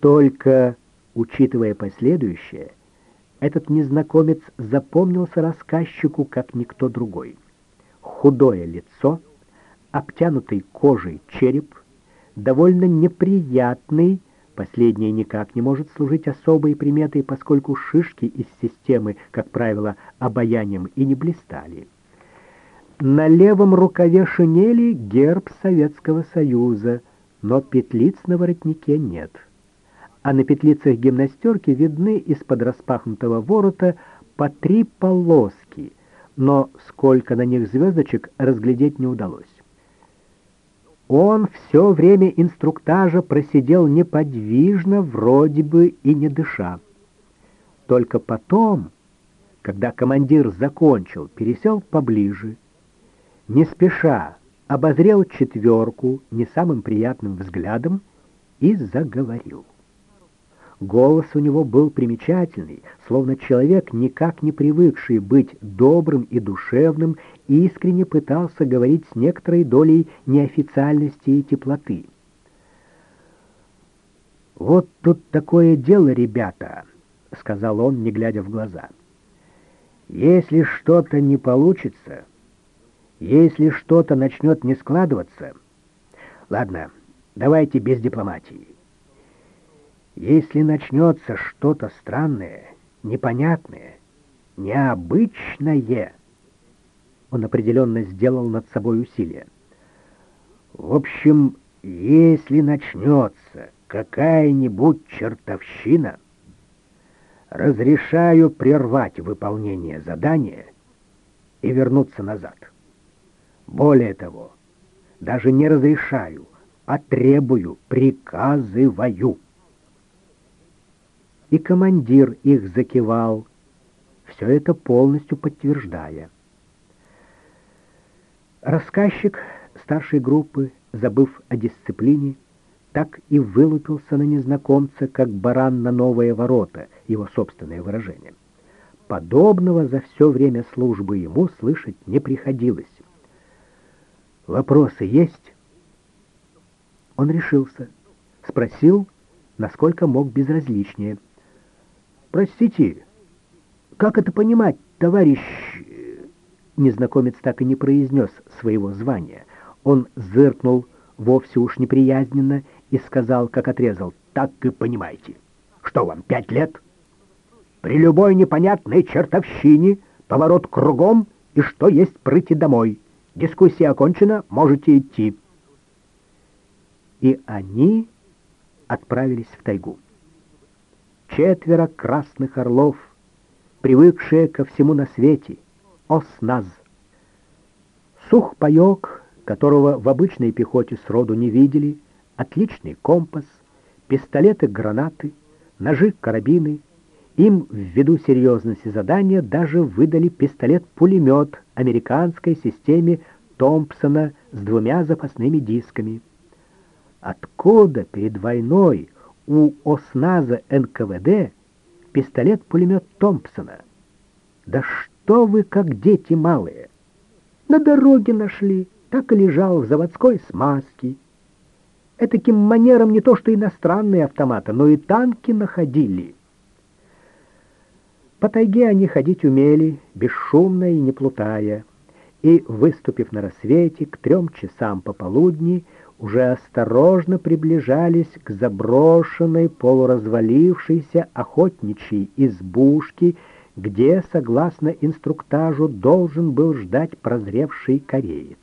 Только, учитывая последующее, этот незнакомец запомнился рассказчику как никто другой. Худое лицо, обтянутый кожей череп, довольно неприятный, последнее никак не может служить особой приметой, поскольку шишки из системы, как правило, обаянием и не блистали. На левом рукаве шинели герб Советского Союза, но петлиц на воротнике нет а на петлицах гимнастерки видны из-под распахнутого ворота по три полоски, но сколько на них звездочек разглядеть не удалось. Он все время инструктажа просидел неподвижно, вроде бы и не дыша. Только потом, когда командир закончил, пересел поближе, не спеша обозрел четверку не самым приятным взглядом и заговорил. Голос у него был примечательный, словно человек, никак не привыкший быть добрым и душевным, искренне пытался говорить с некоторой долей неофициальности и теплоты. «Вот тут такое дело, ребята», — сказал он, не глядя в глаза. «Если что-то не получится, если что-то начнет не складываться... Ладно, давайте без дипломатии. Если начнется что-то странное, непонятное, необычное, он определенно сделал над собой усилие. В общем, если начнется какая-нибудь чертовщина, разрешаю прервать выполнение задания и вернуться назад. Более того, даже не разрешаю, а требую, приказываю и командир их закивал, все это полностью подтверждая. Рассказчик старшей группы, забыв о дисциплине, так и вылупился на незнакомца, как баран на новые ворота, его собственное выражение. Подобного за все время службы ему слышать не приходилось. «Вопросы есть?» Он решился, спросил, насколько мог безразличнее – Простите, как это понимать, товарищ... Незнакомец так и не произнес своего звания. Он зыркнул вовсе уж неприязненно и сказал, как отрезал, так и понимаете. Что вам, пять лет? При любой непонятной чертовщине поворот кругом и что есть прыти домой. Дискуссия окончена, можете идти. И они отправились в тайгу четверо красных орлов, привыкшие ко всему на свете, осназ. Сух паек, которого в обычной пехоте сроду не видели, отличный компас, пистолеты-гранаты, ножи-карабины. Им, ввиду серьезности задания, даже выдали пистолет-пулемет американской системе Томпсона с двумя запасными дисками. Откуда перед войной у ОСНАЗа НКВД пистолет-пулемет Томпсона. Да что вы, как дети малые! На дороге нашли, так и лежал в заводской смазке. Этаким манером не то что иностранные автоматы, но и танки находили. По тайге они ходить умели, бесшумно и не плутая, и, выступив на рассвете к трем часам пополудни, уже осторожно приближались к заброшенной, полуразвалившейся охотничьей избушке, где, согласно инструктажу, должен был ждать прозревший кореец.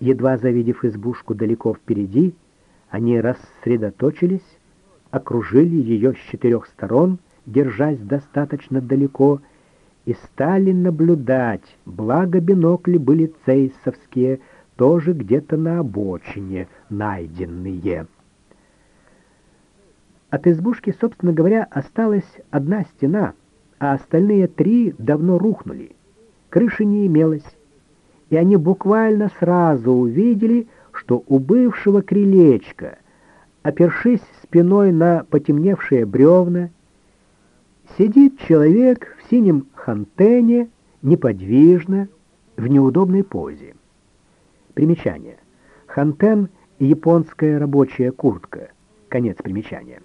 Едва завидев избушку далеко впереди, они рассредоточились, окружили ее с четырех сторон, держась достаточно далеко, и стали наблюдать, благо бинокли были цейсовские, тоже где-то на обочине найденные. От избушки, собственно говоря, осталась одна стена, а остальные три давно рухнули. Крыши не имелось, и они буквально сразу увидели, что у бывшего крылечка, опершись спиной на потемневшие бревна, сидит человек в синем хантене, неподвижно, в неудобной позе. Примечание. Хантен — японская рабочая куртка. Конец примечания.